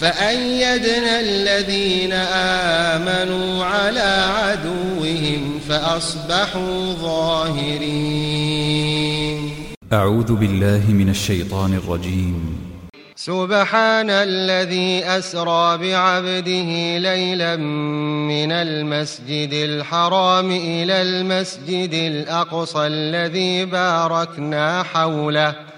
فأيدنا الذين آمنوا على عدوهم فأصبحوا ظاهرين. أعوذ بالله من الشيطان الرجيم. سبحان الذي أسرى بعبده ليلا من المسجد الحرام إلى المسجد الأقصى الذي باركنا حوله.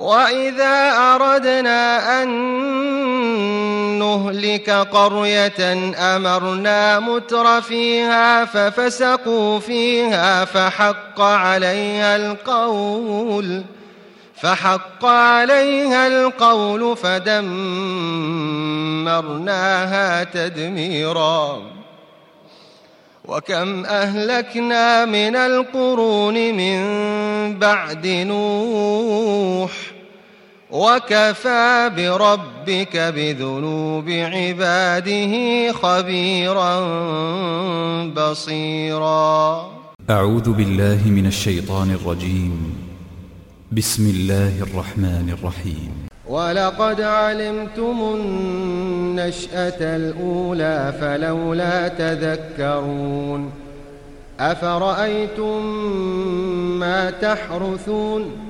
وإذا أردنا أن نهلك قرية أمرنا متر فيها ففسقوا فيها فحق عليها القول فحق عليها القول فدمرناها تدميرا وكم أهلكنا من القرون من بعد نوح وكفى بربك بذنوب عباده خبيرا بصيرا. أعوذ بالله من الشيطان الرجيم. بسم الله الرحمن الرحيم. ولقد علمتم النشأة الأولى فلولا تذكرون. أفرأيتم ما تحرثون؟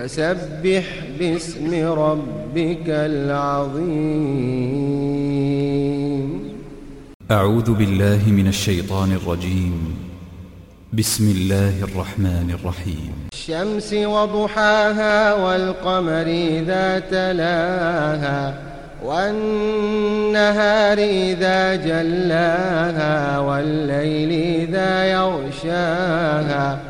فسبح باسم ربك العظيم. أعوذ بالله من الشيطان الرجيم. بسم الله الرحمن الرحيم. الشمس وضحاها والقمر إذا تلاها والنهار إذا جلاها والليل إذا يغشاها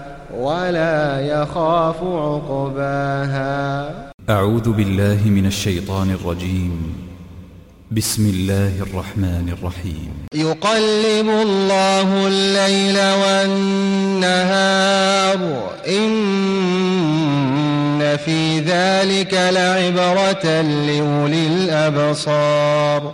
ولا يخاف عقباها. أعوذ بالله من الشيطان الرجيم. بسم الله الرحمن الرحيم. يقلب الله الليل والنهار. إن في ذلك لعبرة لأولي الأبصار.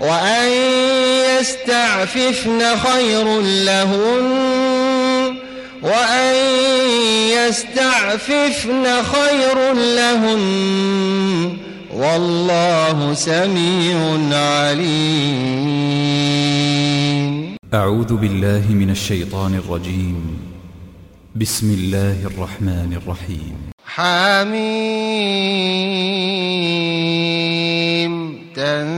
وأن يستعففن خير لهن وأن يستعففن خير لهن والله سميع عليم. أعوذ بالله من الشيطان الرجيم. بسم الله الرحمن الرحيم. حميم. تنزيل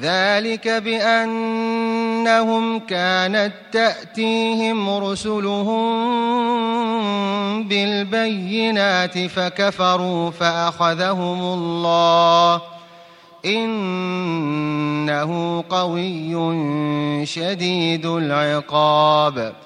ذلك بأنهم كانت تأتيهم رسلهم بالبينات فكفروا فأخذهم الله. إنه قوي شديد العقاب.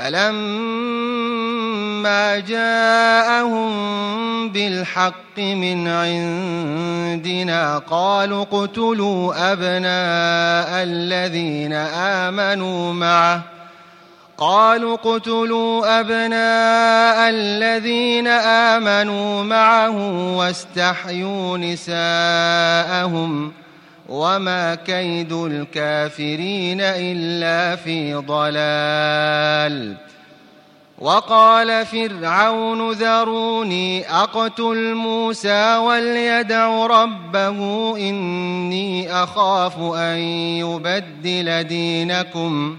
فلما جاءهم بالحق من عندنا قالوا اقتلوا أبناء الذين آمنوا معه. قالوا اقتلوا أبناء الذين آمنوا معه واستحيوا نساءهم. وما كيد الكافرين إلا في ضلال وقال فرعون ذروني أقتل موسى وليدع ربه إني أخاف أن يبدل دينكم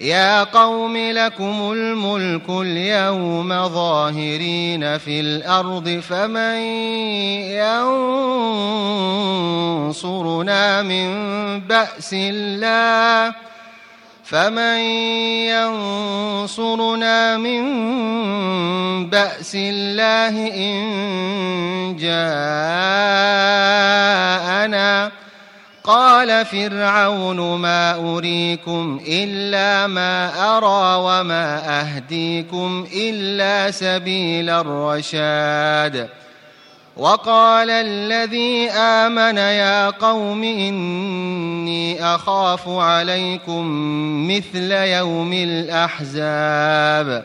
يا قوم لكم الملك اليوم ظاهرين في الأرض فمن ينصرنا من بأس الله فمن ينصرنا من بأس الله إن جاءنا قال فرعون ما أريكم إلا ما أرى وما أهديكم إلا سبيل الرشاد. وقال الذي آمن يا قوم إني أخاف عليكم مثل يوم الأحزاب.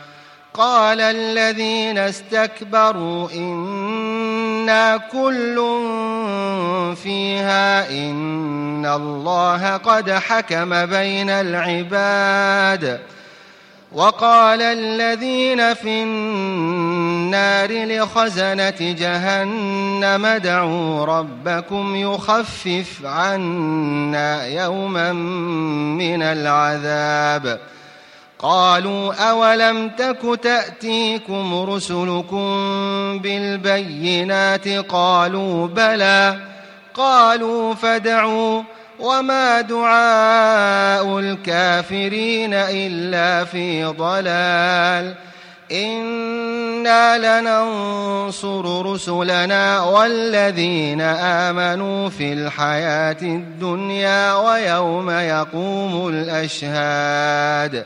قال الذين استكبروا إنا كل فيها إن الله قد حكم بين العباد. وقال الذين في النار لخزنة جهنم ادعوا ربكم يخفف عنا يوما من العذاب. قالوا أولم تك تأتيكم رسلكم بالبينات قالوا بلى قالوا فادعوا وما دعاء الكافرين إلا في ضلال إنا لننصر رسلنا والذين آمنوا في الحياة الدنيا ويوم يقوم الأشهاد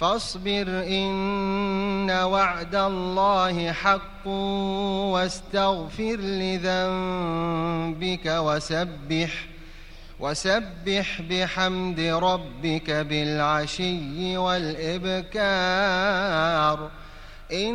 فاصبر إن وعد الله حق واستغفر لذنبك وسبح وسبح بحمد ربك بالعشي والإبكار. إن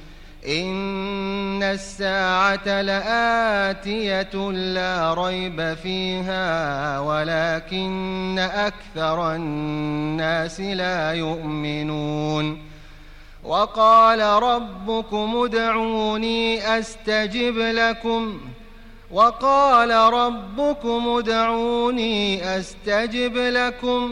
إن الساعة لآتية لا ريب فيها ولكن أكثر الناس لا يؤمنون وقال ربكم ادعوني أستجب لكم وقال ربكم ادعوني أستجب لكم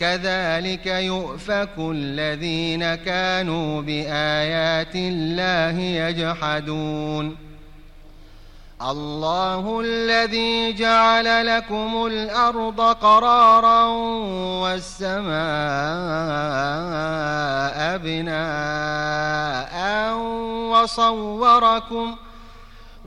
كذلك يؤفك الذين كانوا بآيات الله يجحدون. الله الذي جعل لكم الأرض قرارا والسماء بناء وصوركم ۖ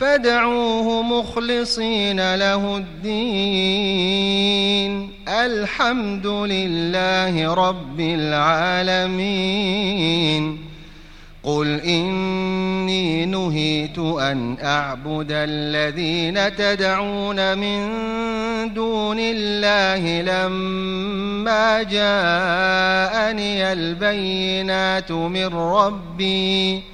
فادعوه مخلصين له الدين. الحمد لله رب العالمين. قل إني نهيت أن أعبد الذين تدعون من دون الله لما جاءني البينات من ربي.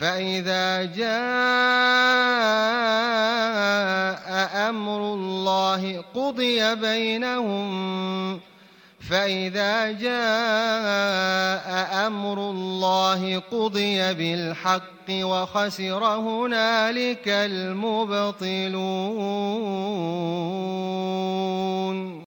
فإذا جاء أمر الله قضي بينهم فإذا جاء أمر الله قضي بالحق وخسر هنالك المبطلون.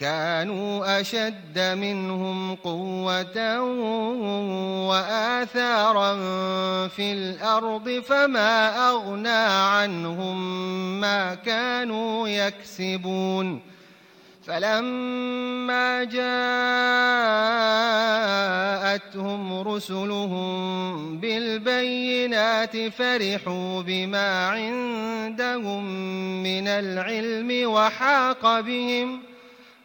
كانوا أشد منهم قوة وآثارا في الأرض فما أغنى عنهم ما كانوا يكسبون. فلما جاءتهم رسلهم بالبينات فرحوا بما عندهم من العلم وحاق بهم.